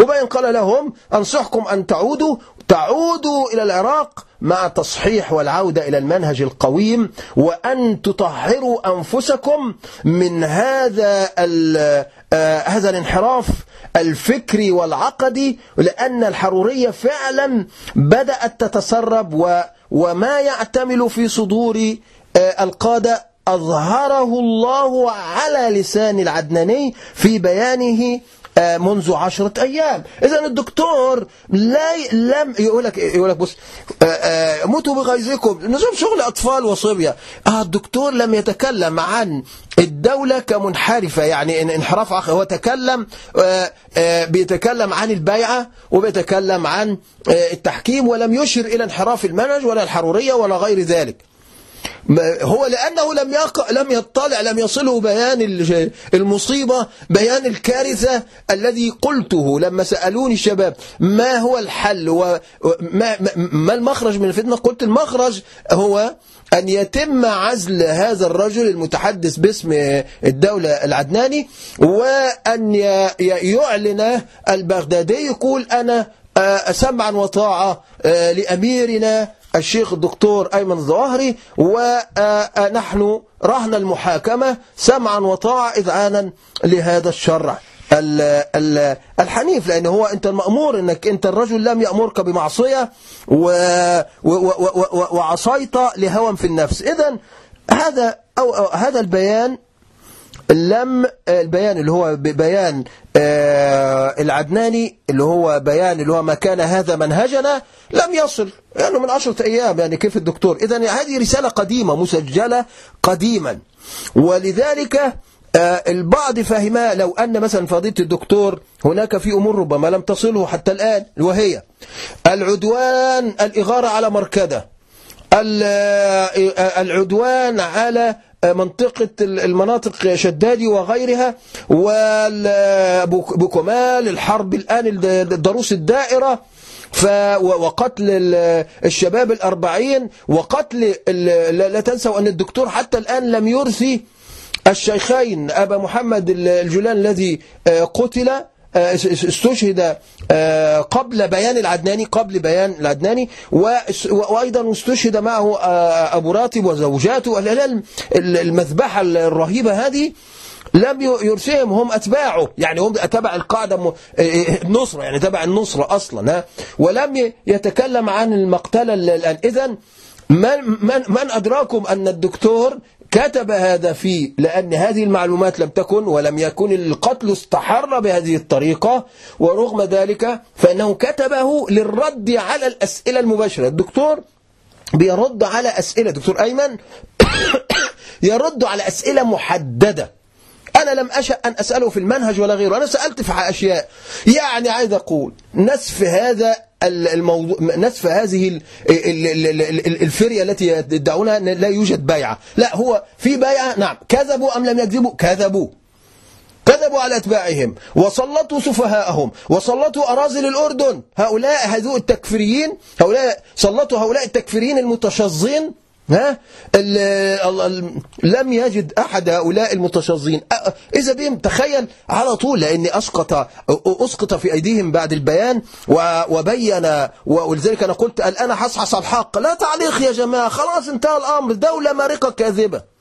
وبين قال لهم أنصحكم أن تعودوا تعودوا إلى العراق مع تصحيح والعودة إلى المنهج القويم وأن تطهروا أنفسكم من هذا آه هذا الانحراف الفكري والعقدي لأن الحرورية فعلا بدأت تتسرب و وما يعتمل في صدور آه القادة أظهره الله على لسان العدناني في بيانه منذ عشرة أيام. إذا الدكتور لا لم يقول لك يقول لك بص موتوا بغيظكم. نظام شغل أطفال وصبية. آه الدكتور لم يتكلم عن الدولة كمنحرفة. يعني انحراف عقل هو تكلم بيتكلم عن البيعة وبيتكلم عن التحكيم ولم يشر إلى انحراف المنهج ولا الحرورية ولا غير ذلك. هو لأنه لم يقع لم يطلع لم يصله بيان المصيبة بيان الكارثة الذي قلته لما سألوني الشباب ما هو الحل؟ وما ما المخرج من الفتنة؟ قلت المخرج هو أن يتم عزل هذا الرجل المتحدث باسم الدولة العدناني وأن يعلن البغدادي يقول أنا سمعا وطاعة لأميرنا الشيخ الدكتور أيمن الظواهري ونحن رهن المحاكمة سمعا وطاعة إذعانا لهذا الشرع. الحنيف لأن هو أنت المأمور أنك أنت الرجل لم يأمرك بمعصية وعصيت لهوى في النفس. إذا هذا أو هذا البيان لم البيان اللي هو بيان العدناني اللي هو بيان اللي هو ما كان هذا منهجنا لم يصل. يعني من عشرة أيام يعني كيف الدكتور؟ إذا هذه رسالة قديمة مسجلة قديما. ولذلك البعض فهمها لو أن مثلا فضيلة الدكتور هناك في أمور ربما لم تصله حتى الآن وهي العدوان الإغارة على مركدة العدوان على منطقة المناطق شدادي وغيرها وبكمال الحرب الآن الضروس الدائرة ف وقتل الشباب الأربعين وقتل لا تنسوا أن الدكتور حتى الآن لم يرثي الشيخين أبا محمد الجولان الذي قتل استشهد قبل بيان العدناني قبل بيان العدناني وأيضا استشهد معه أبو راتب وزوجاته المذبحة الرهيبة هذه لم يرسيهم هم أتباعه يعني هم تبع القاعدة النصرة يعني تبع النصرة أصلا ولم يتكلم عن المقتلة الآن. إذا من, من, من أدراكم أن الدكتور كتب هذا فيه لأن هذه المعلومات لم تكن ولم يكن القتل استحر بهذه الطريقة ورغم ذلك فإنه كتبه للرد على الأسئلة المباشرة. الدكتور بيرد على أسئلة دكتور أيمن يرد على أسئلة محددة. أنا لم أشأ أن أسأله في المنهج ولا غيره أنا سألت في أشياء. يعني عايز أقول نسف هذا الموضوع نسف هذه الفرية التي يدعونها أن لا يوجد بيعة. لا هو في بيعة نعم. كذبوا أم لم يكذبوا؟ كذبوا. كذبوا على أتباعهم. وسلطوا سفهاءهم. وسلطوا أراذل الأردن. هؤلاء هذو التكفيريين هؤلاء سلطوا هؤلاء التكفيريين المتشظين ها؟ لم يجد أحد هؤلاء المتشظين. إذا بهم تخيل على طول لأن أسقط أسقط في أيديهم بعد البيان وبين ولذلك أنا قلت الآن حصحص الحق. لا تعليق يا جماعة خلاص انتهى الأمر دولة مارقة كاذبة.